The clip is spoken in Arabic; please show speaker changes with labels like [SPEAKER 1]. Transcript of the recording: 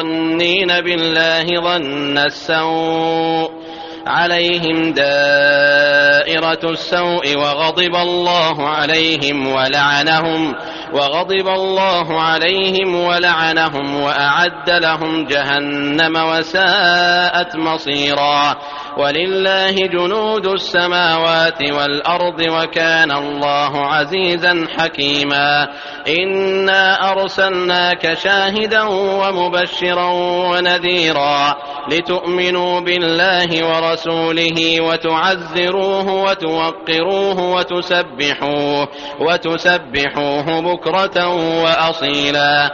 [SPEAKER 1] الظانين بالله ظن السوء عليهم دائرة السوء وغضب الله عليهم ولعنهم وغضب الله عليهم ولعنهم وأعد لهم جهنم وساءت مصيرا ولله جنود السماوات والأرض وكان الله عزيزا حكيما. إنا أرسلناك شاهدا ومبشرا ونذيرا لتؤمنوا بالله ورسوله وتعزروه وتوقروه وتسبحوه وتسبحوه بكرة وأصيلا.